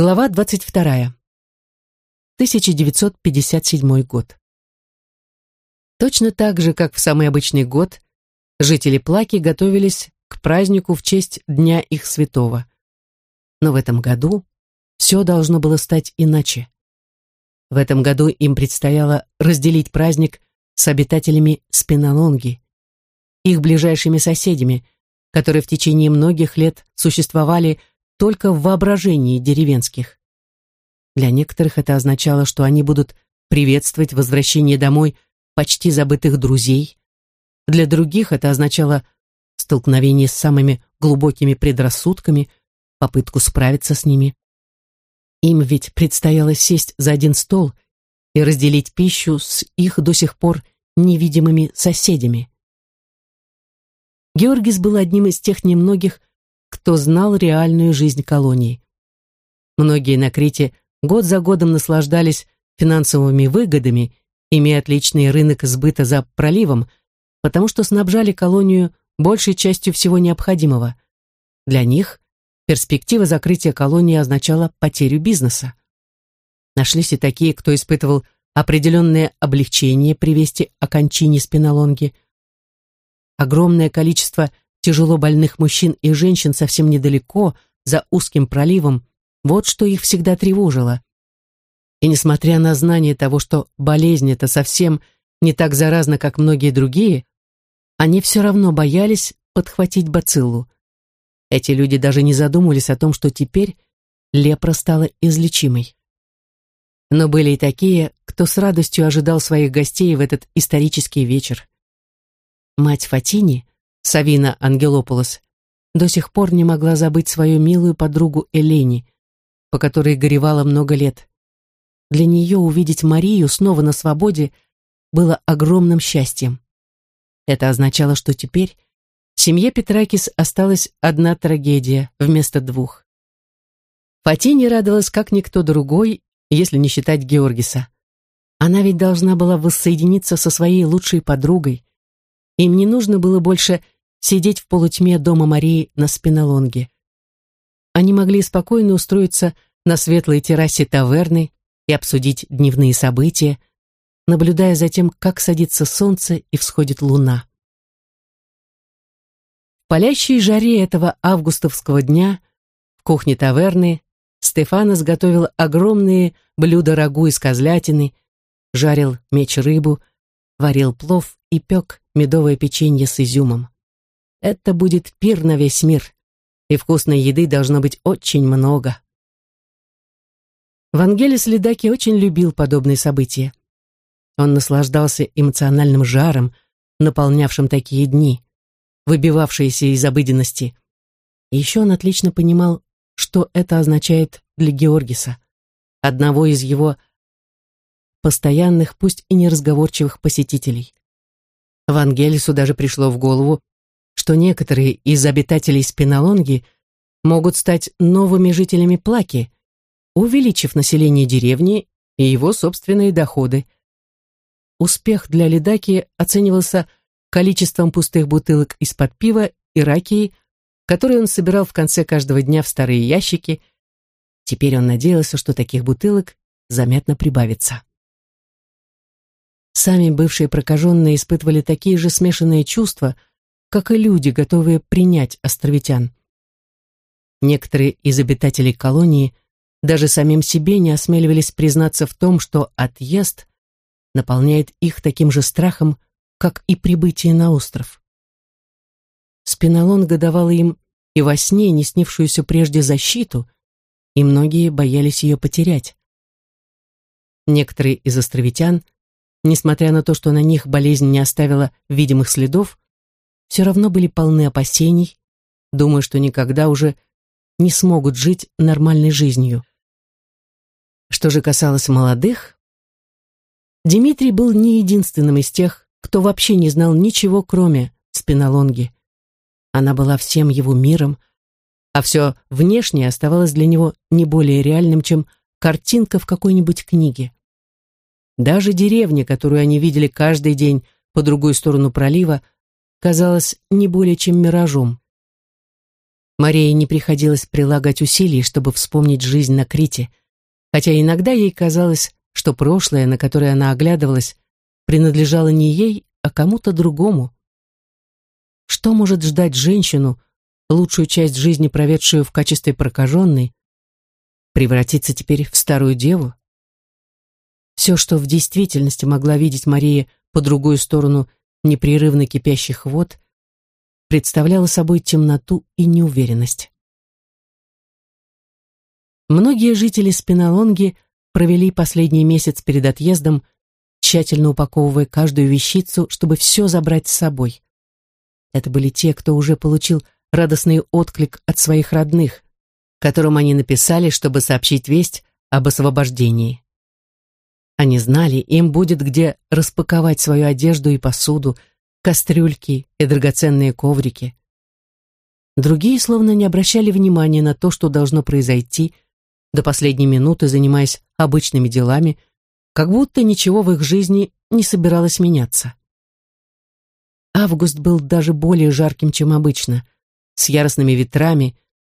Глава 22. 1957 год. Точно так же, как в самый обычный год, жители Плаки готовились к празднику в честь Дня их святого. Но в этом году все должно было стать иначе. В этом году им предстояло разделить праздник с обитателями Спинолонги, их ближайшими соседями, которые в течение многих лет существовали только в воображении деревенских. Для некоторых это означало, что они будут приветствовать возвращение домой почти забытых друзей. Для других это означало столкновение с самыми глубокими предрассудками, попытку справиться с ними. Им ведь предстояло сесть за один стол и разделить пищу с их до сих пор невидимыми соседями. Георгис был одним из тех немногих, кто знал реальную жизнь колонии. Многие на Крите год за годом наслаждались финансовыми выгодами, имея отличный рынок сбыта за проливом, потому что снабжали колонию большей частью всего необходимого. Для них перспектива закрытия колонии означала потерю бизнеса. Нашлись и такие, кто испытывал определенное облегчение при вести о кончине спинолонги. Огромное количество тяжело больных мужчин и женщин совсем недалеко, за узким проливом, вот что их всегда тревожило. И несмотря на знание того, что болезнь эта совсем не так заразна, как многие другие, они все равно боялись подхватить бациллу. Эти люди даже не задумывались о том, что теперь лепра стала излечимой. Но были и такие, кто с радостью ожидал своих гостей в этот исторический вечер. Мать Фатини, Савина Ангелополос, до сих пор не могла забыть свою милую подругу Элени, по которой горевала много лет. Для нее увидеть Марию снова на свободе было огромным счастьем. Это означало, что теперь в семье Петракис осталась одна трагедия вместо двух. Фатине радовалась как никто другой, если не считать Георгиса. Она ведь должна была воссоединиться со своей лучшей подругой, им не нужно было больше сидеть в полутьме дома Марии на спинолонге. Они могли спокойно устроиться на светлой террасе таверны и обсудить дневные события, наблюдая за тем, как садится солнце и всходит луна. В палящей жаре этого августовского дня в кухне таверны Стефана сготовил огромные блюда рагу из козлятины, жарил меч рыбу, варил плов и пек медовое печенье с изюмом. Это будет пир на весь мир, и вкусной еды должно быть очень много. Вангелис Ледаки очень любил подобные события. Он наслаждался эмоциональным жаром, наполнявшим такие дни, выбивавшиеся из обыденности. И еще он отлично понимал, что это означает для Георгиса, одного из его постоянных, пусть и неразговорчивых посетителей. Вангелису даже пришло в голову, что некоторые из обитателей Спинолонги могут стать новыми жителями Плаки, увеличив население деревни и его собственные доходы. Успех для Ледаки оценивался количеством пустых бутылок из-под пива и ракии, которые он собирал в конце каждого дня в старые ящики. Теперь он надеялся, что таких бутылок заметно прибавится. Сами бывшие прокаженные испытывали такие же смешанные чувства, как и люди, готовые принять островитян. Некоторые из обитателей колонии даже самим себе не осмеливались признаться в том, что отъезд наполняет их таким же страхом, как и прибытие на остров. Спинолонга давала им и во сне не снившуюся прежде защиту, и многие боялись ее потерять. Некоторые из островитян – несмотря на то, что на них болезнь не оставила видимых следов, все равно были полны опасений, думая, что никогда уже не смогут жить нормальной жизнью. Что же касалось молодых, Дмитрий был не единственным из тех, кто вообще не знал ничего, кроме спинолонги. Она была всем его миром, а все внешнее оставалось для него не более реальным, чем картинка в какой-нибудь книге. Даже деревня, которую они видели каждый день по другую сторону пролива, казалась не более чем миражом. Марии не приходилось прилагать усилий, чтобы вспомнить жизнь на Крите, хотя иногда ей казалось, что прошлое, на которое она оглядывалась, принадлежало не ей, а кому-то другому. Что может ждать женщину, лучшую часть жизни проведшую в качестве прокаженной, превратиться теперь в старую деву? Все, что в действительности могла видеть Мария по другую сторону непрерывно кипящих вод, представляло собой темноту и неуверенность. Многие жители Спиналонги провели последний месяц перед отъездом, тщательно упаковывая каждую вещицу, чтобы все забрать с собой. Это были те, кто уже получил радостный отклик от своих родных, которым они написали, чтобы сообщить весть об освобождении. Они знали, им будет где распаковать свою одежду и посуду, кастрюльки и драгоценные коврики. Другие словно не обращали внимания на то, что должно произойти, до последней минуты занимаясь обычными делами, как будто ничего в их жизни не собиралось меняться. Август был даже более жарким, чем обычно, с яростными ветрами,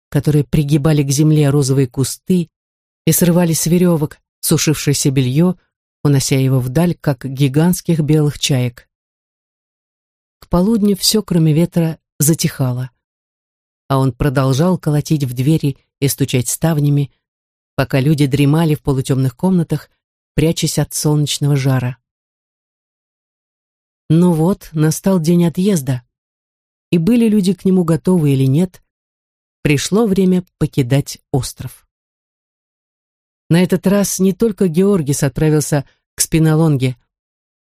которые пригибали к земле розовые кусты и срывали с веревок сушившееся белье, унося его вдаль, как гигантских белых чаек. К полудню все, кроме ветра, затихало, а он продолжал колотить в двери и стучать ставнями, пока люди дремали в полутемных комнатах, прячась от солнечного жара. Ну вот, настал день отъезда, и были люди к нему готовы или нет, пришло время покидать остров. На этот раз не только Георгис отправился к Спинолонге,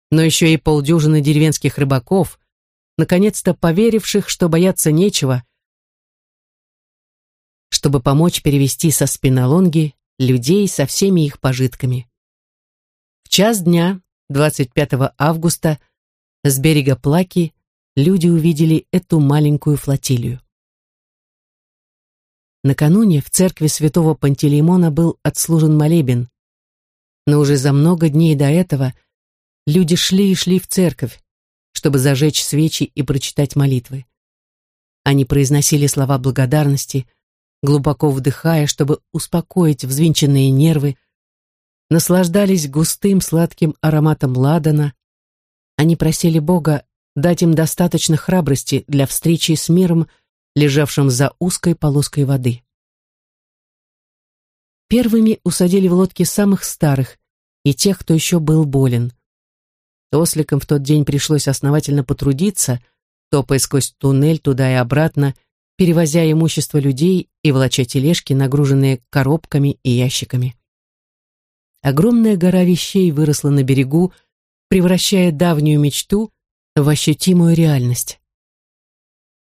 но еще и полдюжины деревенских рыбаков, наконец-то поверивших, что бояться нечего, чтобы помочь перевести со Спинолонги людей со всеми их пожитками. В час дня, 25 августа, с берега Плаки люди увидели эту маленькую флотилию. Накануне в церкви святого Пантелеймона был отслужен молебен. Но уже за много дней до этого люди шли и шли в церковь, чтобы зажечь свечи и прочитать молитвы. Они произносили слова благодарности, глубоко вдыхая, чтобы успокоить взвинченные нервы, наслаждались густым сладким ароматом ладана. Они просили Бога дать им достаточно храбрости для встречи с миром, лежавшим за узкой полоской воды. Первыми усадили в лодки самых старых и тех, кто еще был болен. Осликам в тот день пришлось основательно потрудиться, топая сквозь туннель туда и обратно, перевозя имущество людей и волоча тележки, нагруженные коробками и ящиками. Огромная гора вещей выросла на берегу, превращая давнюю мечту в ощутимую реальность.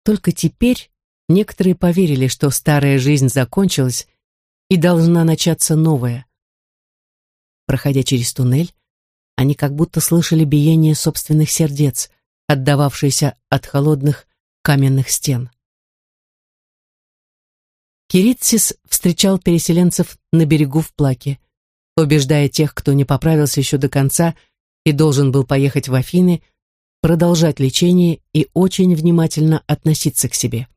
Только теперь Некоторые поверили, что старая жизнь закончилась и должна начаться новая. Проходя через туннель, они как будто слышали биение собственных сердец, отдававшееся от холодных каменных стен. Киритсис встречал переселенцев на берегу в Плаке, убеждая тех, кто не поправился еще до конца и должен был поехать в Афины, продолжать лечение и очень внимательно относиться к себе.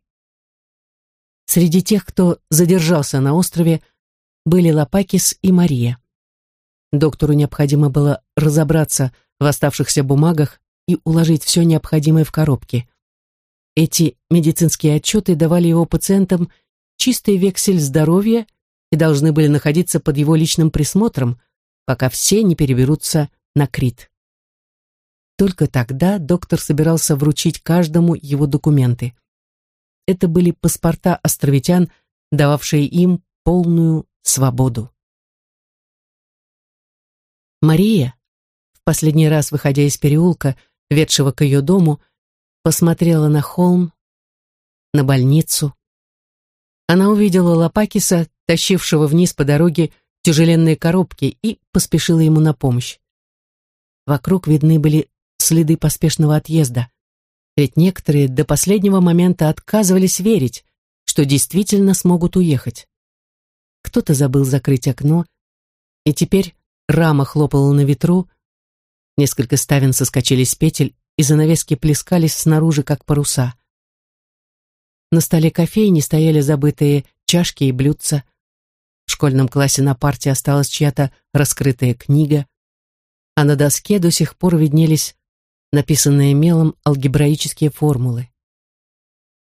Среди тех, кто задержался на острове, были Лапакис и Мария. Доктору необходимо было разобраться в оставшихся бумагах и уложить все необходимое в коробки. Эти медицинские отчеты давали его пациентам чистый вексель здоровья и должны были находиться под его личным присмотром, пока все не переберутся на Крит. Только тогда доктор собирался вручить каждому его документы. Это были паспорта островитян, дававшие им полную свободу. Мария, в последний раз выходя из переулка, ведшего к ее дому, посмотрела на холм, на больницу. Она увидела Лопакиса, тащившего вниз по дороге тяжеленные коробки, и поспешила ему на помощь. Вокруг видны были следы поспешного отъезда. Ведь некоторые до последнего момента отказывались верить, что действительно смогут уехать. Кто-то забыл закрыть окно, и теперь рама хлопала на ветру, несколько ставен соскочили с петель, и занавески плескались снаружи, как паруса. На столе кофейни стояли забытые чашки и блюдца. В школьном классе на парте осталась чья-то раскрытая книга, а на доске до сих пор виднелись написанные мелом алгебраические формулы.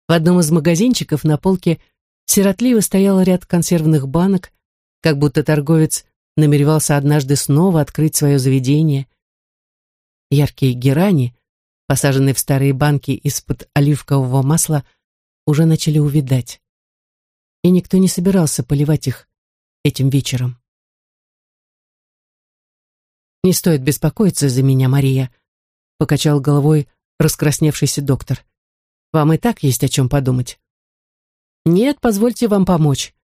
В одном из магазинчиков на полке сиротливо стоял ряд консервных банок, как будто торговец намеревался однажды снова открыть свое заведение. Яркие герани, посаженные в старые банки из-под оливкового масла, уже начали увидать. И никто не собирался поливать их этим вечером. «Не стоит беспокоиться за меня, Мария», — покачал головой раскрасневшийся доктор. «Вам и так есть о чем подумать». «Нет, позвольте вам помочь.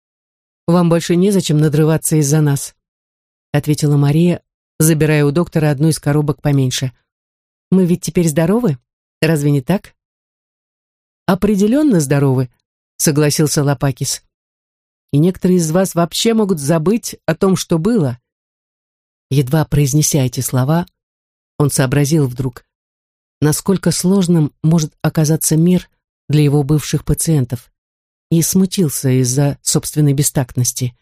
Вам больше незачем надрываться из-за нас», — ответила Мария, забирая у доктора одну из коробок поменьше. «Мы ведь теперь здоровы? Разве не так?» «Определенно здоровы», — согласился Лопакис. «И некоторые из вас вообще могут забыть о том, что было». Едва произнеся эти слова, он сообразил вдруг, насколько сложным может оказаться мир для его бывших пациентов, и смутился из-за собственной бестактности.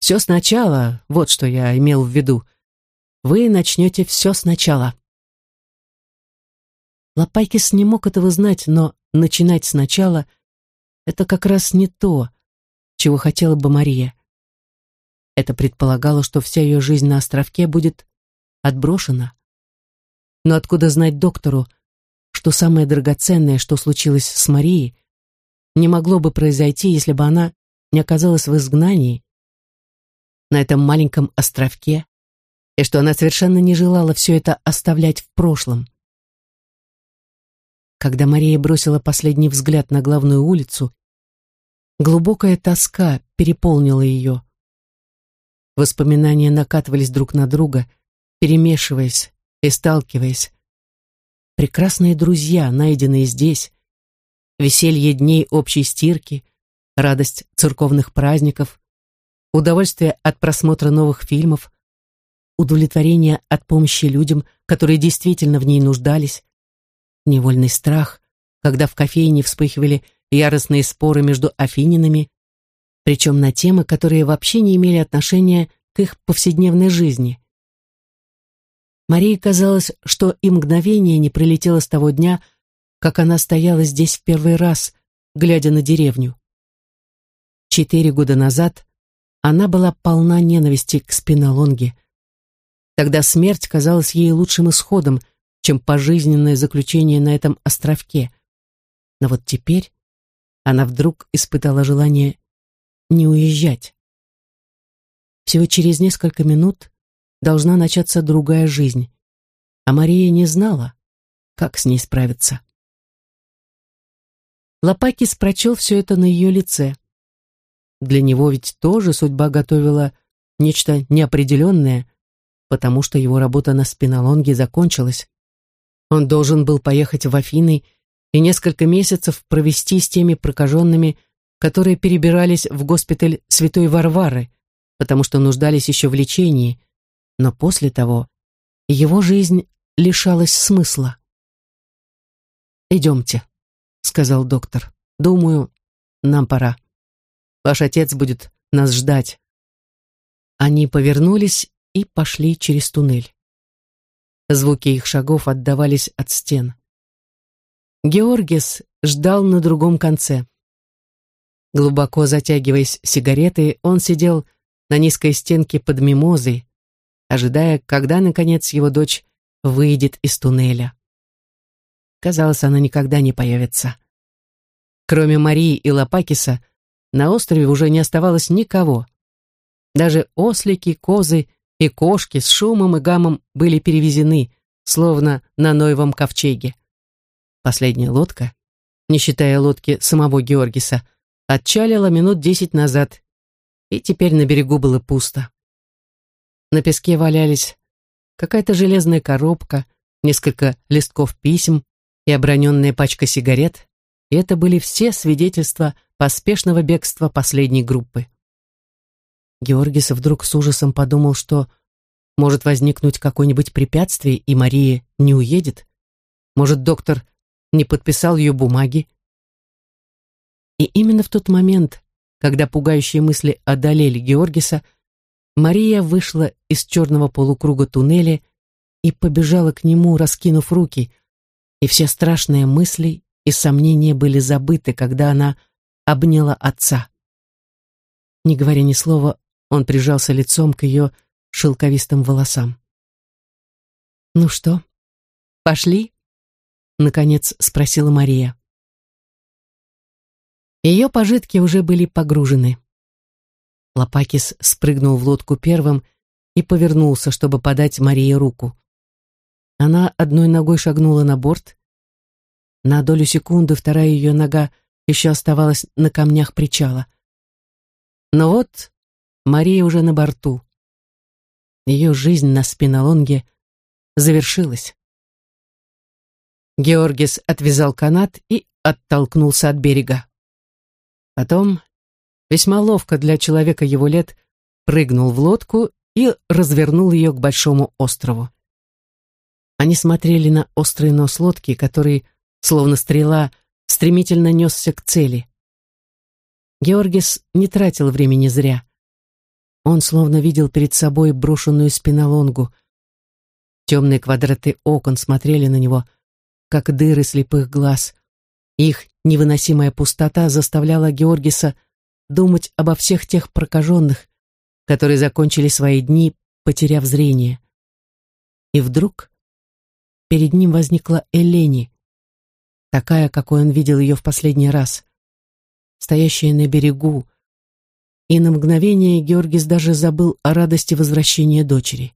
«Все сначала, вот что я имел в виду. Вы начнете все сначала». Лопайкис не мог этого знать, но начинать сначала — это как раз не то, чего хотела бы Мария. Это предполагало, что вся ее жизнь на островке будет отброшена. Но откуда знать доктору, что самое драгоценное, что случилось с Марией, не могло бы произойти, если бы она не оказалась в изгнании на этом маленьком островке, и что она совершенно не желала все это оставлять в прошлом. Когда Мария бросила последний взгляд на главную улицу, глубокая тоска переполнила ее. Воспоминания накатывались друг на друга, перемешиваясь и сталкиваясь. Прекрасные друзья, найденные здесь, веселье дней общей стирки, радость церковных праздников, удовольствие от просмотра новых фильмов, удовлетворение от помощи людям, которые действительно в ней нуждались, невольный страх, когда в кофейне вспыхивали яростные споры между афининами, причем на темы, которые вообще не имели отношения к их повседневной жизни. Марии казалось, что и мгновение не пролетело с того дня, как она стояла здесь в первый раз, глядя на деревню. Четыре года назад она была полна ненависти к спинолонге. Тогда смерть казалась ей лучшим исходом, чем пожизненное заключение на этом островке. Но вот теперь она вдруг испытала желание не уезжать. Всего через несколько минут должна начаться другая жизнь, а Мария не знала, как с ней справиться. Лопакис прочел все это на ее лице. Для него ведь тоже судьба готовила нечто неопределенное, потому что его работа на спинолонге закончилась. Он должен был поехать в Афины и несколько месяцев провести с теми прокаженными, которые перебирались в госпиталь Святой Варвары, потому что нуждались еще в лечении, но после того его жизнь лишалась смысла. «Идемте», — сказал доктор. «Думаю, нам пора. Ваш отец будет нас ждать». Они повернулись и пошли через туннель. Звуки их шагов отдавались от стен. Георгис ждал на другом конце. Глубоко затягиваясь сигаретой, он сидел на низкой стенке под мимозой, ожидая, когда, наконец, его дочь выйдет из туннеля. Казалось, она никогда не появится. Кроме Марии и Лопакиса, на острове уже не оставалось никого. Даже ослики, козы и кошки с шумом и гамом были перевезены, словно на Ноевом ковчеге. Последняя лодка, не считая лодки самого Георгиса, отчалила минут десять назад, и теперь на берегу было пусто. На песке валялись какая-то железная коробка, несколько листков писем и оброненная пачка сигарет, и это были все свидетельства поспешного бегства последней группы. Георгис вдруг с ужасом подумал, что может возникнуть какое-нибудь препятствие, и Мария не уедет. Может, доктор не подписал ее бумаги. И именно в тот момент, когда пугающие мысли одолели Георгиса, Мария вышла из черного полукруга туннеля и побежала к нему, раскинув руки, и все страшные мысли и сомнения были забыты, когда она обняла отца. Не говоря ни слова, он прижался лицом к ее шелковистым волосам. «Ну что, пошли?» — наконец спросила Мария. Ее пожитки уже были погружены. Лопакис спрыгнул в лодку первым и повернулся, чтобы подать Марии руку. Она одной ногой шагнула на борт. На долю секунды вторая ее нога еще оставалась на камнях причала. Но вот Мария уже на борту. Ее жизнь на спинолонге завершилась. Георгис отвязал канат и оттолкнулся от берега. Потом, весьма ловко для человека его лет, прыгнул в лодку и развернул ее к большому острову. Они смотрели на острый нос лодки, который, словно стрела, стремительно несся к цели. Георгис не тратил времени зря. Он словно видел перед собой брошенную спинолонгу. Темные квадраты окон смотрели на него, как дыры слепых глаз. Их невыносимая пустота заставляла Георгиса думать обо всех тех прокаженных, которые закончили свои дни, потеряв зрение. И вдруг перед ним возникла Элени, такая, какой он видел ее в последний раз, стоящая на берегу, и на мгновение Георгис даже забыл о радости возвращения дочери.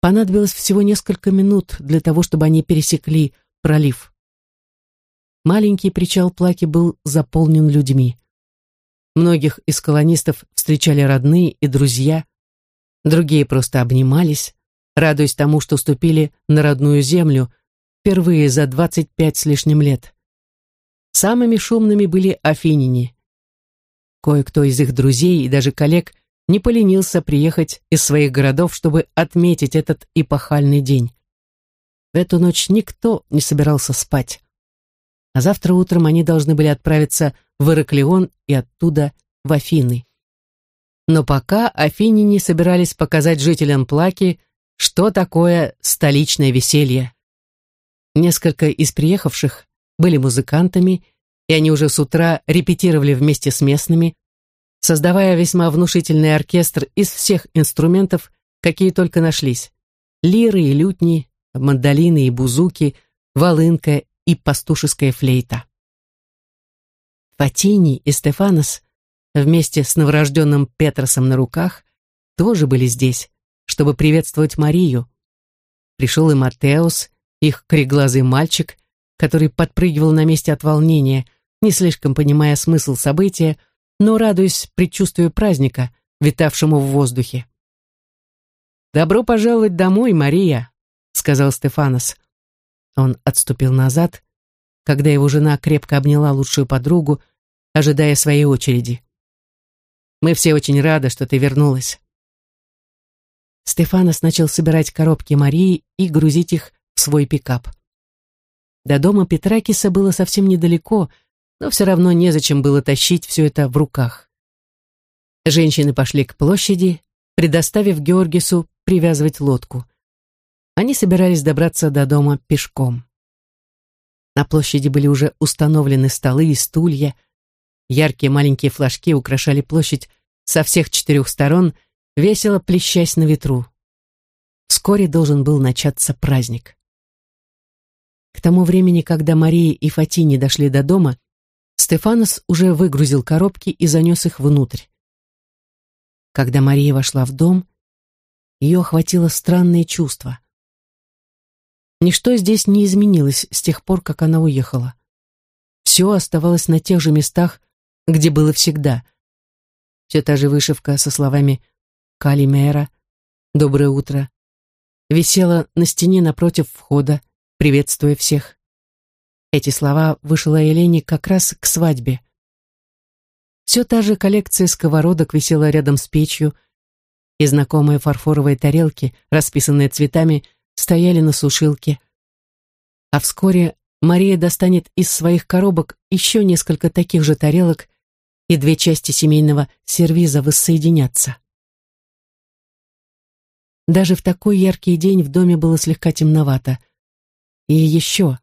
Понадобилось всего несколько минут для того, чтобы они пересекли пролив. Маленький причал Плаки был заполнен людьми. Многих из колонистов встречали родные и друзья, другие просто обнимались, радуясь тому, что ступили на родную землю впервые за 25 с лишним лет. Самыми шумными были афиняне. Кое-кто из их друзей и даже коллег не поленился приехать из своих городов, чтобы отметить этот эпохальный день. В эту ночь никто не собирался спать. А завтра утром они должны были отправиться в Ираклион и оттуда в Афины. Но пока афиняне собирались показать жителям Плаки, что такое столичное веселье. Несколько из приехавших были музыкантами и они уже с утра репетировали вместе с местными, создавая весьма внушительный оркестр из всех инструментов, какие только нашлись. Лиры и лютни, мандолины и бузуки, волынка и пастушеская флейта. Фатини и Стефанос вместе с новорожденным Петросом на руках тоже были здесь, чтобы приветствовать Марию. Пришел и Матеус, их кореглазый мальчик, который подпрыгивал на месте от волнения, не слишком понимая смысл события, но радуясь предчувствию праздника, витавшему в воздухе. «Добро пожаловать домой, Мария», — сказал Стефанос. Он отступил назад, когда его жена крепко обняла лучшую подругу, ожидая своей очереди. «Мы все очень рады, что ты вернулась». Стефанос начал собирать коробки Марии и грузить их в свой пикап. До дома Петракиса было совсем недалеко, но все равно незачем было тащить все это в руках. Женщины пошли к площади, предоставив Георгису привязывать лодку. Они собирались добраться до дома пешком. На площади были уже установлены столы и стулья. Яркие маленькие флажки украшали площадь со всех четырех сторон, весело плещась на ветру. Вскоре должен был начаться праздник. К тому времени, когда Мария и Фатини дошли до дома, Стефанос уже выгрузил коробки и занес их внутрь. Когда Мария вошла в дом, ее охватило странное чувство. Ничто здесь не изменилось с тех пор, как она уехала. Все оставалось на тех же местах, где было всегда. Все та же вышивка со словами «Калимера», «Доброе утро» висела на стене напротив входа, приветствуя всех. Эти слова вышла Елене как раз к свадьбе. Все та же коллекция сковородок висела рядом с печью, и знакомые фарфоровые тарелки, расписанные цветами, стояли на сушилке. А вскоре Мария достанет из своих коробок еще несколько таких же тарелок, и две части семейного сервиза воссоединятся. Даже в такой яркий день в доме было слегка темновато. И еще.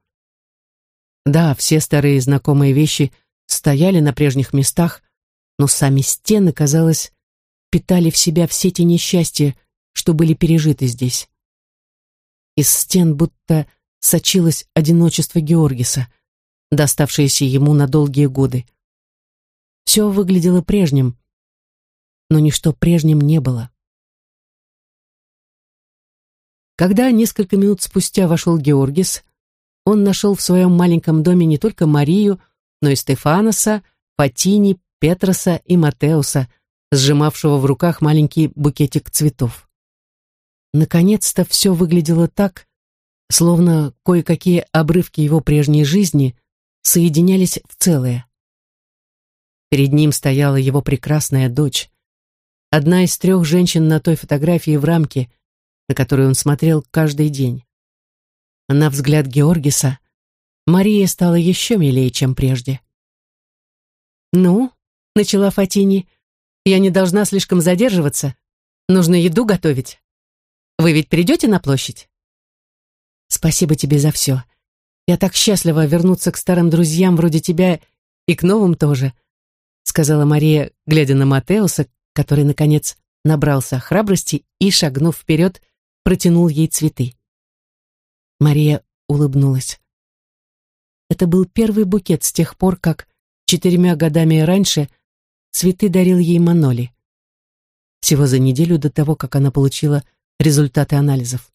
Да, все старые знакомые вещи стояли на прежних местах, но сами стены, казалось, питали в себя все те несчастья, что были пережиты здесь. Из стен будто сочилось одиночество Георгиса, доставшееся ему на долгие годы. Все выглядело прежним, но ничто прежним не было. Когда несколько минут спустя вошел Георгис, он нашел в своем маленьком доме не только Марию, но и Стефаноса, Патини, Петроса и Матеуса, сжимавшего в руках маленький букетик цветов. Наконец-то все выглядело так, словно кое-какие обрывки его прежней жизни соединялись в целое. Перед ним стояла его прекрасная дочь, одна из трех женщин на той фотографии в рамке, на которую он смотрел каждый день. На взгляд Георгиса Мария стала еще милее, чем прежде. «Ну», — начала Фатини, — «я не должна слишком задерживаться. Нужно еду готовить. Вы ведь придете на площадь?» «Спасибо тебе за все. Я так счастлива вернуться к старым друзьям вроде тебя и к новым тоже», — сказала Мария, глядя на Матеуса, который, наконец, набрался храбрости и, шагнув вперед, протянул ей цветы. Мария улыбнулась. Это был первый букет с тех пор, как четырьмя годами раньше цветы дарил ей Маноли. Всего за неделю до того, как она получила результаты анализов.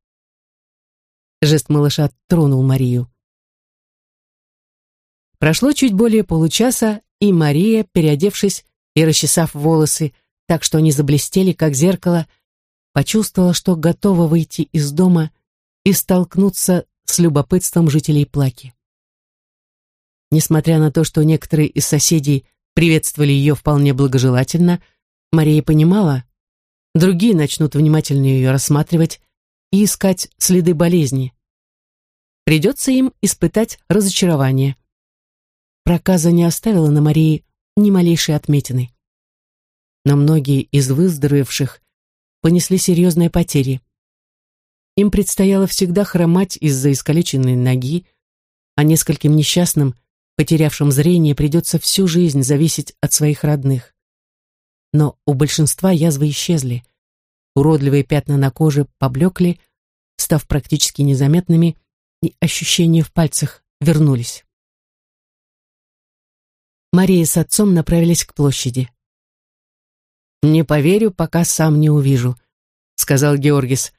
Жест малыша тронул Марию. Прошло чуть более получаса, и Мария, переодевшись и расчесав волосы так, что они заблестели, как зеркало, почувствовала, что готова выйти из дома и столкнуться с любопытством жителей Плаки. Несмотря на то, что некоторые из соседей приветствовали ее вполне благожелательно, Мария понимала, другие начнут внимательно ее рассматривать и искать следы болезни. Придется им испытать разочарование. Проказа не оставила на Марии ни малейшей отметины. Но многие из выздоровевших понесли серьезные потери. Им предстояло всегда хромать из-за искалеченной ноги, а нескольким несчастным, потерявшим зрение, придется всю жизнь зависеть от своих родных. Но у большинства язвы исчезли. Уродливые пятна на коже поблекли, став практически незаметными, и ощущения в пальцах вернулись. Мария с отцом направились к площади. «Не поверю, пока сам не увижу», — сказал Георгис.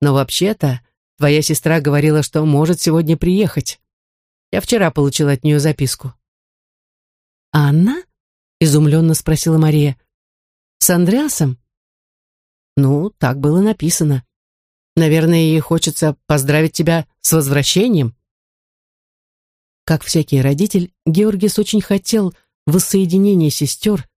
«Но вообще-то твоя сестра говорила, что может сегодня приехать. Я вчера получил от нее записку». «Анна?» — изумленно спросила Мария. «С Андреасом?» «Ну, так было написано. Наверное, ей хочется поздравить тебя с возвращением». Как всякий родитель, Георгис очень хотел воссоединения сестер,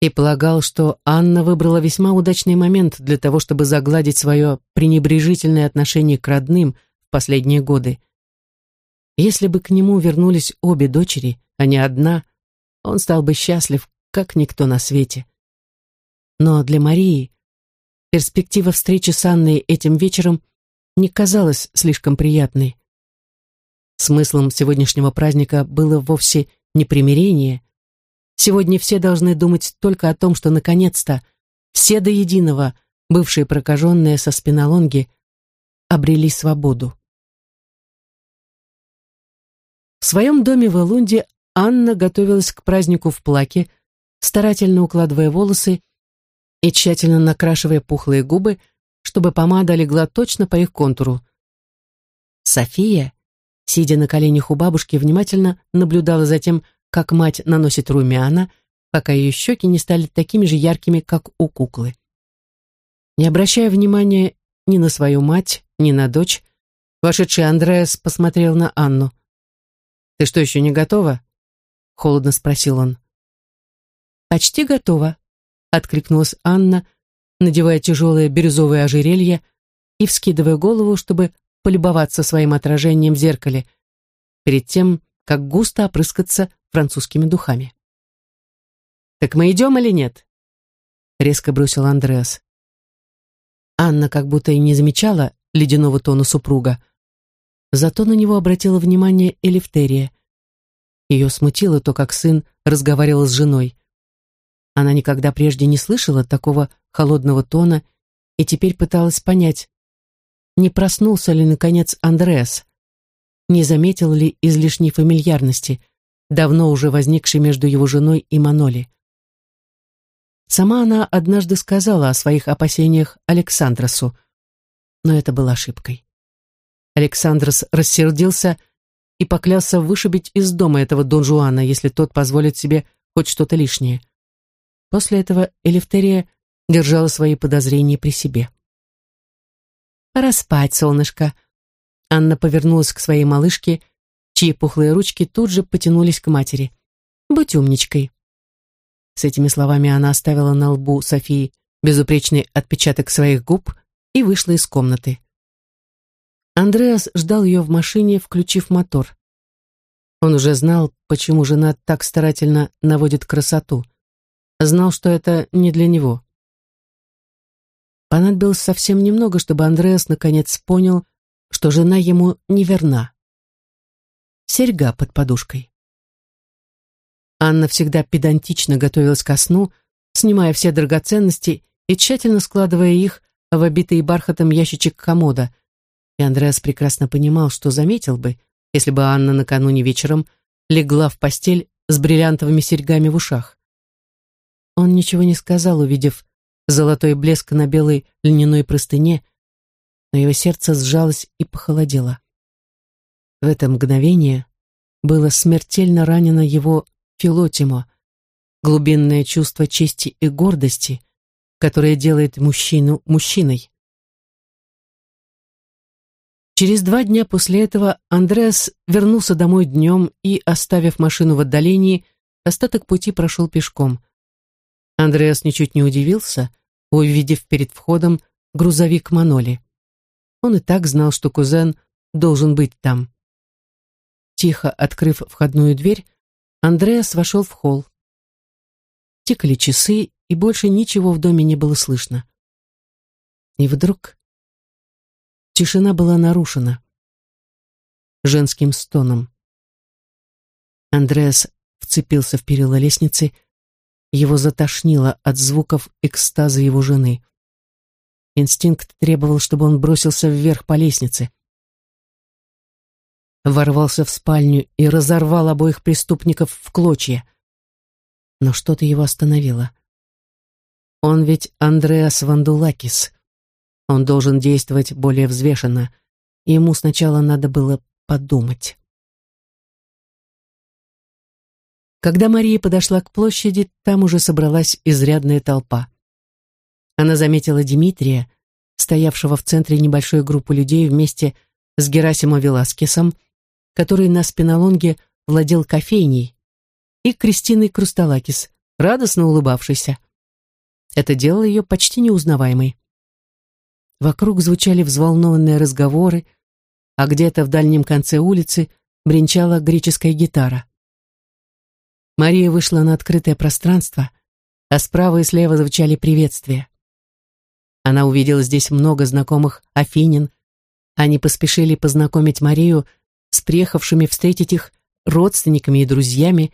и полагал, что Анна выбрала весьма удачный момент для того, чтобы загладить свое пренебрежительное отношение к родным в последние годы. Если бы к нему вернулись обе дочери, а не одна, он стал бы счастлив, как никто на свете. Но для Марии перспектива встречи с Анной этим вечером не казалась слишком приятной. Смыслом сегодняшнего праздника было вовсе не примирение, Сегодня все должны думать только о том, что наконец-то все до единого, бывшие прокаженные со спинолонги, обрели свободу. В своем доме в Элунде Анна готовилась к празднику в плаке, старательно укладывая волосы и тщательно накрашивая пухлые губы, чтобы помада легла точно по их контуру. София, сидя на коленях у бабушки, внимательно наблюдала за тем, как мать наносит румяна, пока ее щеки не стали такими же яркими, как у куклы. Не обращая внимания ни на свою мать, ни на дочь, вошедший Андреас посмотрел на Анну. «Ты что, еще не готова?» — холодно спросил он. «Почти готова», — откликнулась Анна, надевая тяжелое бирюзовое ожерелье и вскидывая голову, чтобы полюбоваться своим отражением в зеркале, перед тем, как густо опрыскаться французскими духами. «Так мы идем или нет?» резко бросил Андреас. Анна как будто и не замечала ледяного тона супруга. Зато на него обратила внимание Элифтерия. Ее смутило то, как сын разговаривал с женой. Она никогда прежде не слышала такого холодного тона и теперь пыталась понять, не проснулся ли, наконец, Андреас, не заметил ли излишней фамильярности, давно уже возникшей между его женой и Маноли. Сама она однажды сказала о своих опасениях Александросу, но это было ошибкой. Александрос рассердился и поклялся вышибить из дома этого Дон Жуана, если тот позволит себе хоть что-то лишнее. После этого Элефтерия держала свои подозрения при себе. «Пора спать, солнышко». Анна повернулась к своей малышке, чьи пухлые ручки тут же потянулись к матери. «Будь умничкой». С этими словами она оставила на лбу Софии безупречный отпечаток своих губ и вышла из комнаты. Андреас ждал ее в машине, включив мотор. Он уже знал, почему жена так старательно наводит красоту. Знал, что это не для него. Понадобилось совсем немного, чтобы Андреас наконец понял, что жена ему не верна. Серьга под подушкой. Анна всегда педантично готовилась ко сну, снимая все драгоценности и тщательно складывая их в обитый бархатом ящичек комода. И Андреас прекрасно понимал, что заметил бы, если бы Анна накануне вечером легла в постель с бриллиантовыми серьгами в ушах. Он ничего не сказал, увидев золотой блеск на белой льняной простыне, но его сердце сжалось и похолодело. В это мгновение было смертельно ранено его Филотимо, глубинное чувство чести и гордости, которое делает мужчину мужчиной. Через два дня после этого Андреас вернулся домой днем и, оставив машину в отдалении, остаток пути прошел пешком. Андреас ничуть не удивился, увидев перед входом грузовик Маноли. Он и так знал, что кузен должен быть там. Тихо открыв входную дверь, Андреас вошел в холл. Тикали часы, и больше ничего в доме не было слышно. И вдруг тишина была нарушена женским стоном. Андреас вцепился в перила лестницы, его затошнило от звуков экстаза его жены. Инстинкт требовал, чтобы он бросился вверх по лестнице ворвался в спальню и разорвал обоих преступников в клочья. Но что-то его остановило. Он ведь Андреас Вандулакис. Он должен действовать более взвешенно, ему сначала надо было подумать. Когда Мария подошла к площади, там уже собралась изрядная толпа. Она заметила Дмитрия, стоявшего в центре небольшой группы людей вместе с Герасимо Веласкесом, который на спинолонге владел кофейней, и Кристиной Крусталакис, радостно улыбавшейся. Это делало ее почти неузнаваемой. Вокруг звучали взволнованные разговоры, а где-то в дальнем конце улицы бренчала греческая гитара. Мария вышла на открытое пространство, а справа и слева звучали приветствия. Она увидела здесь много знакомых афинин. Они поспешили познакомить Марию с приехавшими встретить их родственниками и друзьями,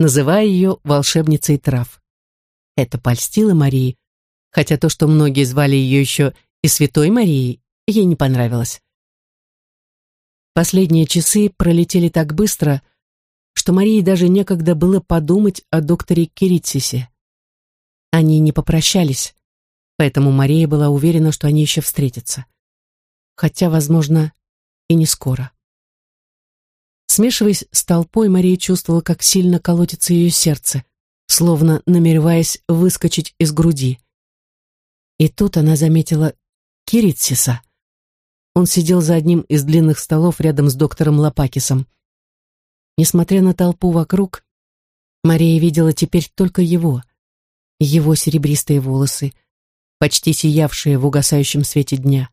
называя ее волшебницей трав. Это польстило Марии, хотя то, что многие звали ее еще и Святой Марией, ей не понравилось. Последние часы пролетели так быстро, что Марии даже некогда было подумать о докторе Киритсисе. Они не попрощались, поэтому Мария была уверена, что они еще встретятся. Хотя, возможно, и не скоро. Смешиваясь с толпой, Мария чувствовала, как сильно колотится ее сердце, словно намереваясь выскочить из груди. И тут она заметила Киритсиса. Он сидел за одним из длинных столов рядом с доктором Лопакисом. Несмотря на толпу вокруг, Мария видела теперь только его, его серебристые волосы, почти сиявшие в угасающем свете дня.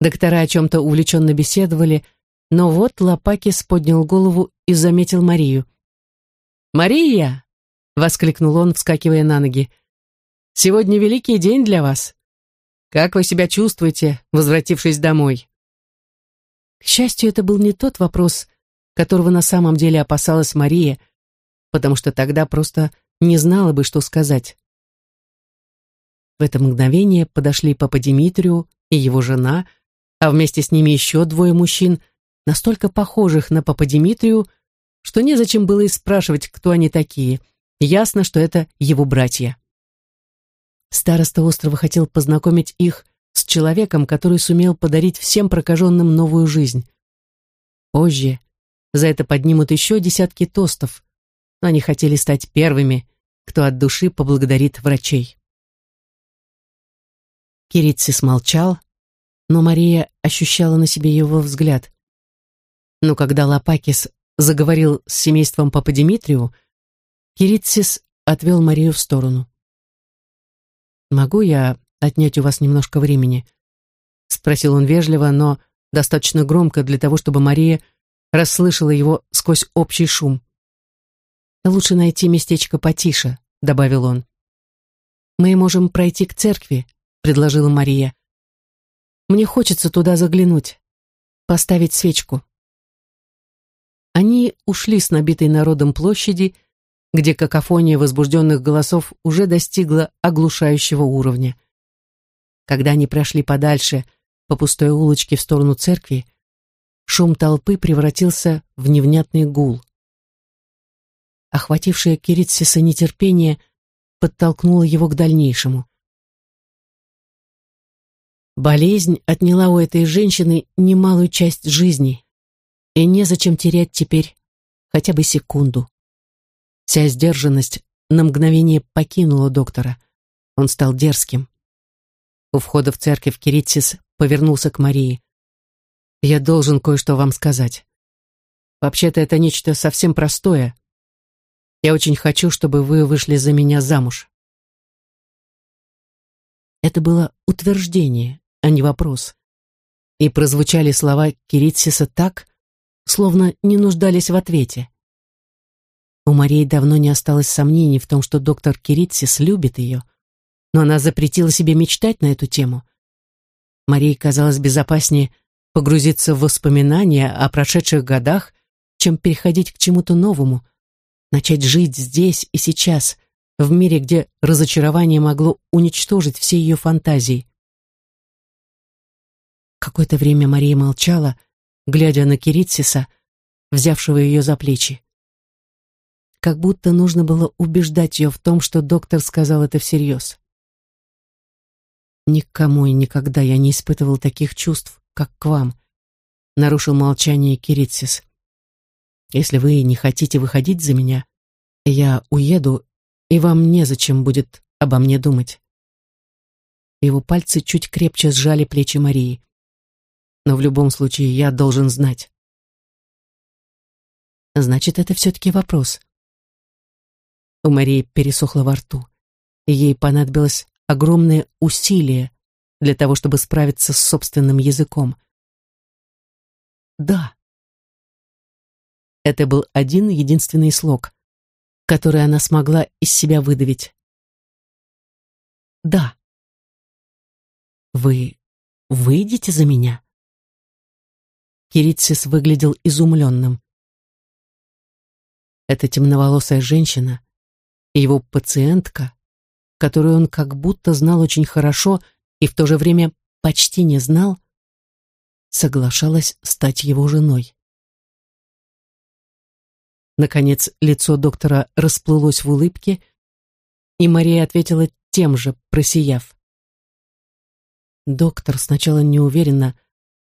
Доктора о чем-то увлеченно беседовали, Но вот Лопакис поднял голову и заметил Марию. «Мария!» — воскликнул он, вскакивая на ноги. «Сегодня великий день для вас. Как вы себя чувствуете, возвратившись домой?» К счастью, это был не тот вопрос, которого на самом деле опасалась Мария, потому что тогда просто не знала бы, что сказать. В это мгновение подошли Папа Димитрию и его жена, а вместе с ними еще двое мужчин, настолько похожих на Папа Димитрию, что незачем было и спрашивать, кто они такие. Ясно, что это его братья. Староста острова хотел познакомить их с человеком, который сумел подарить всем прокаженным новую жизнь. Позже за это поднимут еще десятки тостов, но они хотели стать первыми, кто от души поблагодарит врачей. Киритсис молчал, но Мария ощущала на себе его взгляд. Но когда Лапакис заговорил с семейством Папа Димитрию, Киритсис отвел Марию в сторону. «Могу я отнять у вас немножко времени?» — спросил он вежливо, но достаточно громко для того, чтобы Мария расслышала его сквозь общий шум. «Лучше найти местечко потише», — добавил он. «Мы можем пройти к церкви», — предложила Мария. «Мне хочется туда заглянуть, поставить свечку». Они ушли с набитой народом площади, где какофония возбужденных голосов уже достигла оглушающего уровня. Когда они прошли подальше по пустой улочке в сторону церкви, шум толпы превратился в невнятный гул. Охватившее Киритсиса нетерпение подтолкнуло его к дальнейшему. Болезнь отняла у этой женщины немалую часть жизни, и незачем терять теперь хотя бы секунду. Вся сдержанность на мгновение покинула доктора. Он стал дерзким. У входа в церковь Киритсис повернулся к Марии. «Я должен кое-что вам сказать. Вообще-то это нечто совсем простое. Я очень хочу, чтобы вы вышли за меня замуж». Это было утверждение, а не вопрос. И прозвучали слова Киритсиса так, словно не нуждались в ответе. У Марии давно не осталось сомнений в том, что доктор Киритсис любит ее, но она запретила себе мечтать на эту тему. Марии казалось безопаснее погрузиться в воспоминания о прошедших годах, чем переходить к чему-то новому, начать жить здесь и сейчас, в мире, где разочарование могло уничтожить все ее фантазии. Какое-то время Мария молчала, глядя на Киритсиса, взявшего ее за плечи как будто нужно было убеждать ее в том, что доктор сказал это всерьез. «Никому и никогда я не испытывал таких чувств, как к вам», — нарушил молчание Киритсис. «Если вы не хотите выходить за меня, я уеду, и вам незачем будет обо мне думать». Его пальцы чуть крепче сжали плечи Марии. «Но в любом случае я должен знать». «Значит, это все-таки вопрос», у Марии пересохло во рту, ей понадобилось огромное усилие для того, чтобы справиться с собственным языком. «Да». Это был один единственный слог, который она смогла из себя выдавить. «Да». «Вы выйдете за меня?» Киритсис выглядел изумленным. Эта темноволосая женщина его пациентка, которую он как будто знал очень хорошо и в то же время почти не знал, соглашалась стать его женой. Наконец лицо доктора расплылось в улыбке, и Мария ответила тем же, просияв. Доктор сначала неуверенно,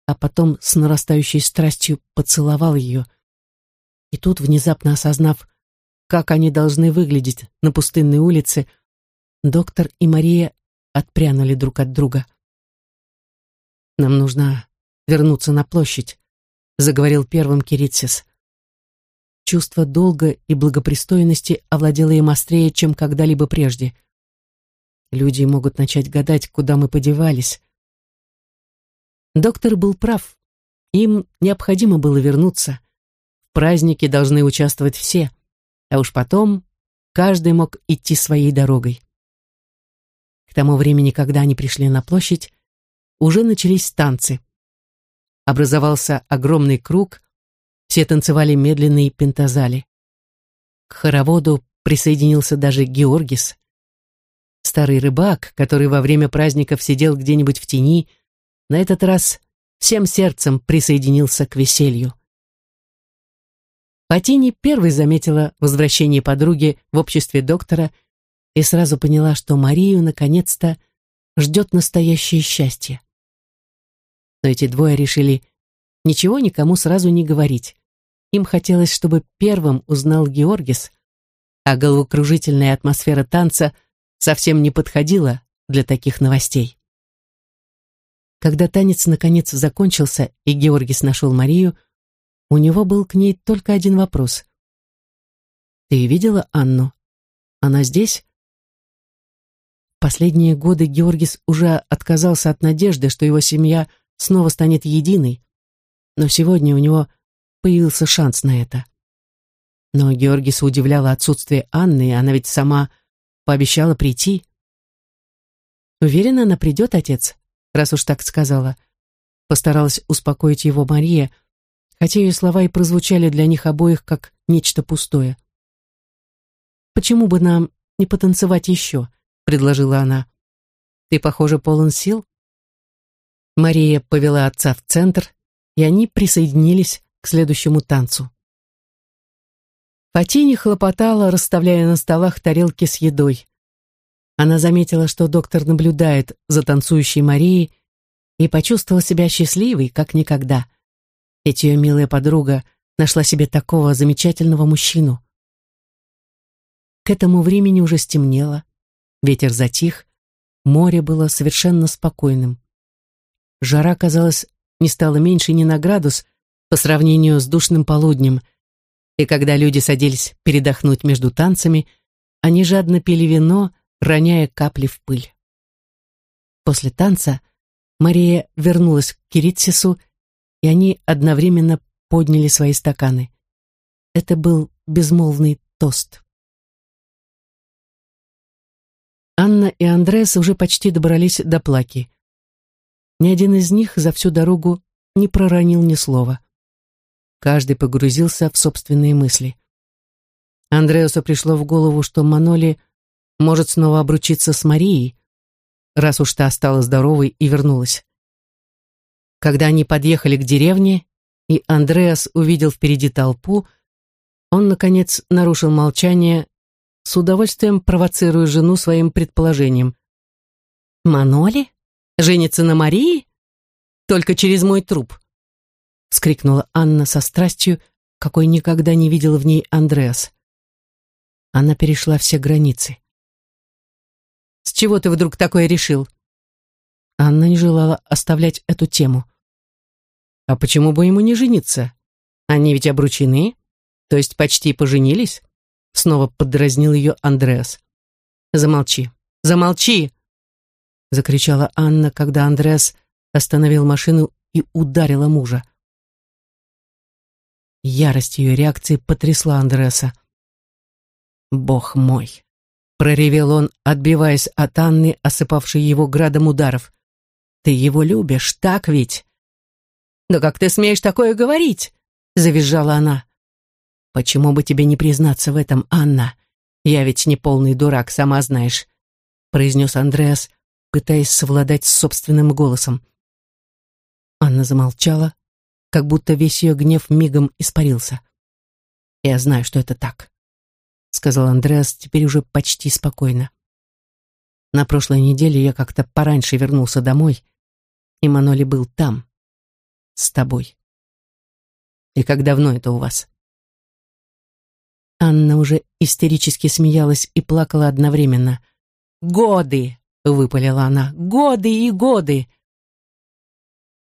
а потом с нарастающей страстью поцеловал ее, и тут, внезапно осознав, как они должны выглядеть на пустынной улице, доктор и Мария отпрянули друг от друга. «Нам нужно вернуться на площадь», — заговорил первым Киритсис. Чувство долга и благопристойности овладело им острее, чем когда-либо прежде. Люди могут начать гадать, куда мы подевались. Доктор был прав, Им необходимо было вернуться. В празднике должны участвовать все, а уж потом каждый мог идти своей дорогой. К тому времени, когда они пришли на площадь, уже начались танцы. Образовался огромный круг, все танцевали медленные пентазали. К хороводу присоединился даже Георгис. Старый рыбак, который во время праздников сидел где-нибудь в тени, на этот раз всем сердцем присоединился к веселью. Патини первой заметила возвращение подруги в обществе доктора и сразу поняла, что Марию наконец-то ждет настоящее счастье. Но эти двое решили ничего никому сразу не говорить. Им хотелось, чтобы первым узнал Георгис, а головокружительная атмосфера танца совсем не подходила для таких новостей. Когда танец наконец закончился и Георгис нашел Марию, у него был к ней только один вопрос. «Ты видела Анну? Она здесь?» Последние годы Георгис уже отказался от надежды, что его семья снова станет единой, но сегодня у него появился шанс на это. Но Георгиса удивляло отсутствие Анны, она ведь сама пообещала прийти. «Уверена, она придет, отец?» раз уж так сказала. Постаралась успокоить его Мария, хотя ее слова и прозвучали для них обоих как нечто пустое. «Почему бы нам не потанцевать еще?» — предложила она. «Ты, похоже, полон сил?» Мария повела отца в центр, и они присоединились к следующему танцу. Фатини хлопотала, расставляя на столах тарелки с едой. Она заметила, что доктор наблюдает за танцующей Марией и почувствовала себя счастливой, как никогда. Ведь ее милая подруга нашла себе такого замечательного мужчину. К этому времени уже стемнело, ветер затих, море было совершенно спокойным. Жара, казалось, не стала меньше ни на градус по сравнению с душным полуднем, и когда люди садились передохнуть между танцами, они жадно пили вино, роняя капли в пыль. После танца Мария вернулась к Киритсису, и они одновременно подняли свои стаканы. Это был безмолвный тост. Анна и Андреас уже почти добрались до плаки. Ни один из них за всю дорогу не проронил ни слова. Каждый погрузился в собственные мысли. Андреасу пришло в голову, что Маноли может снова обручиться с Марией, раз уж та стала здоровой и вернулась. Когда они подъехали к деревне, и Андреас увидел впереди толпу, он, наконец, нарушил молчание, с удовольствием провоцируя жену своим предположением. «Маноли? Женится на Марии? Только через мой труп!» — вскрикнула Анна со страстью, какой никогда не видела в ней Андреас. Она перешла все границы. С чего ты вдруг такое решил?» Анна не желала оставлять эту тему. «А почему бы ему не жениться? Они ведь обручены, то есть почти поженились?» Снова подразнил ее Андреас. «Замолчи! Замолчи!» Закричала Анна, когда Андреас остановил машину и ударила мужа. Ярость ее реакции потрясла Андреаса. «Бог мой! проревел он, отбиваясь от Анны, осыпавшей его градом ударов. «Ты его любишь, так ведь?» «Да как ты смеешь такое говорить?» — завизжала она. «Почему бы тебе не признаться в этом, Анна? Я ведь не полный дурак, сама знаешь», — произнес Андреас, пытаясь совладать с собственным голосом. Анна замолчала, как будто весь ее гнев мигом испарился. «Я знаю, что это так сказал Андреас теперь уже почти спокойно. На прошлой неделе я как-то пораньше вернулся домой, и Маноли был там, с тобой. И как давно это у вас? Анна уже истерически смеялась и плакала одновременно. «Годы!» — выпалила она. «Годы и годы!»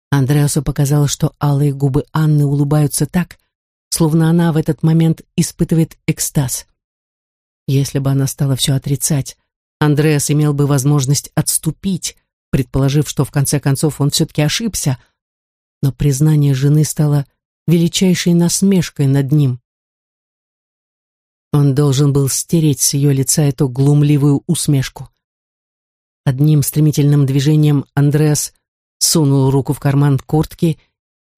Андреасу показалось, что алые губы Анны улыбаются так, словно она в этот момент испытывает экстаз. Если бы она стала все отрицать, Андреас имел бы возможность отступить, предположив, что в конце концов он все-таки ошибся. но признание жены стало величайшей насмешкой над ним. Он должен был стереть с ее лица эту глумливую усмешку. Одним стремительным движением Андреас сунул руку в карман куртки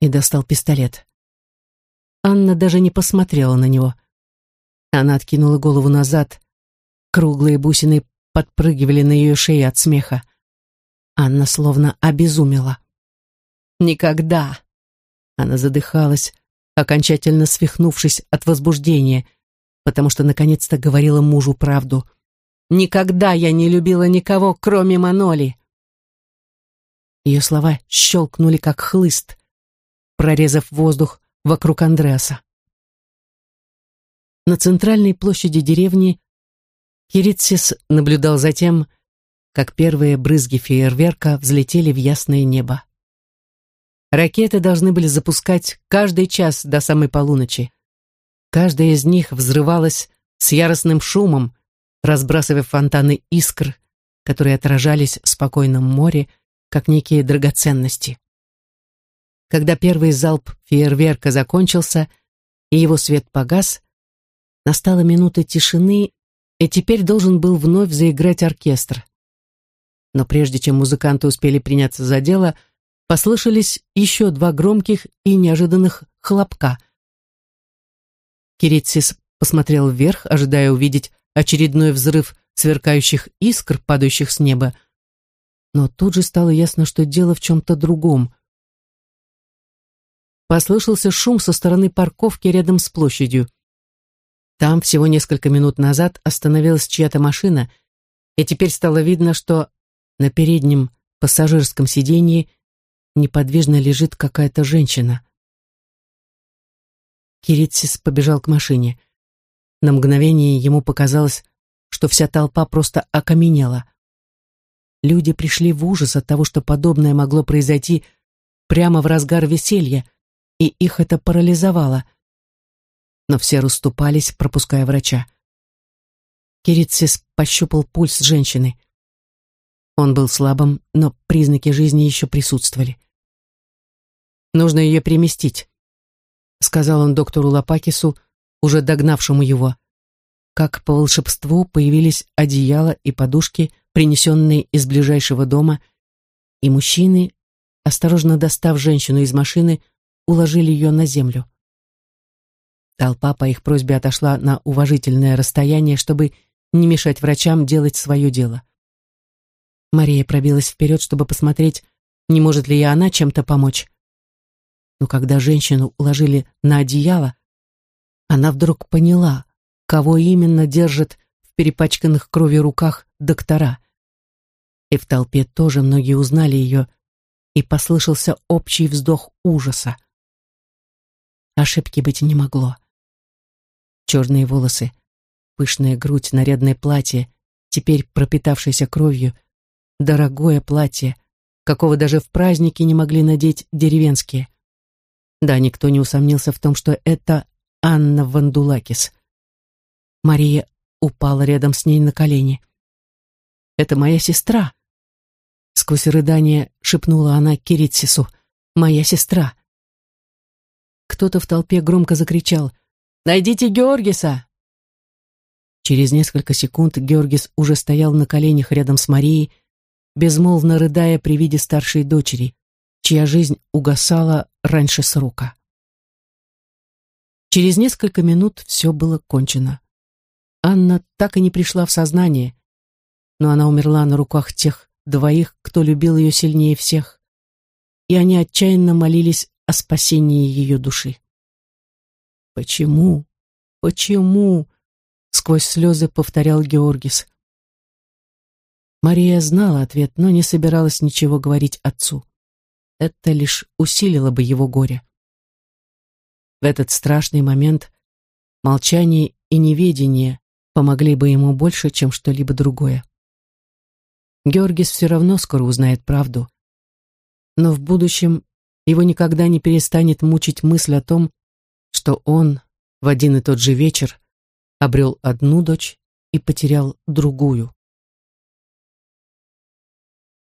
и достал пистолет. Анна даже не посмотрела на него. Она откинула голову назад. Круглые бусины подпрыгивали на ее шее от смеха. Анна словно обезумела. «Никогда!» Она задыхалась, окончательно свихнувшись от возбуждения, потому что наконец-то говорила мужу правду. «Никогда я не любила никого, кроме Маноли!» Ее слова щелкнули, как хлыст, прорезав воздух вокруг Андреаса. На центральной площади деревни Киритсис наблюдал за тем, как первые брызги фейерверка взлетели в ясное небо. Ракеты должны были запускать каждый час до самой полуночи. Каждая из них взрывалась с яростным шумом, разбрасывая фонтаны искр, которые отражались в спокойном море, как некие драгоценности. Когда первый залп фейерверка закончился и его свет погас, настала минута тишины, и теперь должен был вновь заиграть оркестр. Но прежде чем музыканты успели приняться за дело, послышались еще два громких и неожиданных хлопка. Киритсис посмотрел вверх, ожидая увидеть очередной взрыв сверкающих искр, падающих с неба. Но тут же стало ясно, что дело в чем-то другом. Послышался шум со стороны парковки рядом с площадью. Там всего несколько минут назад остановилась чья-то машина, и теперь стало видно, что на переднем пассажирском сиденье неподвижно лежит какая-то женщина. Киритсис побежал к машине. На мгновение ему показалось, что вся толпа просто окаменела. Люди пришли в ужас от того, что подобное могло произойти прямо в разгар веселья, и их это парализовало. Но все расступались, пропуская врача. Киритсис пощупал пульс женщины. Он был слабым, но признаки жизни еще присутствовали. «Нужно ее переместить», — сказал он доктору Лопакису, уже догнавшему его. Как по волшебству появились одеяло и подушки, принесенные из ближайшего дома, и мужчины, осторожно достав женщину из машины, уложили ее на землю. Толпа по их просьбе отошла на уважительное расстояние, чтобы не мешать врачам делать свое дело. Мария пробилась вперед, чтобы посмотреть, не может ли и она чем-то помочь. Но когда женщину уложили на одеяло, она вдруг поняла, кого именно держат в перепачканных кровью руках доктора. И в толпе тоже многие узнали ее, и послышался общий вздох ужаса. Ошибки быть не могло. Черные волосы, пышная грудь, нарядное платье, теперь пропитавшееся кровью, дорогое платье, какого даже в праздники не могли надеть деревенские. Да, никто не усомнился в том, что это Анна Вандулакис. Мария упала рядом с ней на колени. «Это моя сестра!» Сквозь рыдание шепнула она Киритсису. «Моя сестра!» Кто-то в толпе громко закричал «Найдите Георгиса!» Через несколько секунд Георгис уже стоял на коленях рядом с Марией, безмолвно рыдая при виде старшей дочери, чья жизнь угасала раньше срока. Через несколько минут все было кончено. Анна так и не пришла в сознание, но она умерла на руках тех двоих, кто любил ее сильнее всех, и они отчаянно молились о спасении ее души. «Почему? Почему?» — сквозь слезы повторял Георгис. Мария знала ответ, но не собиралась ничего говорить отцу. Это лишь усилило бы его горе. В этот страшный момент молчание и неведение помогли бы ему больше, чем что-либо другое. Георгис все равно скоро узнает правду. Но в будущем его никогда не перестанет мучить мысль о том, что он в один и тот же вечер обрел одну дочь и потерял другую.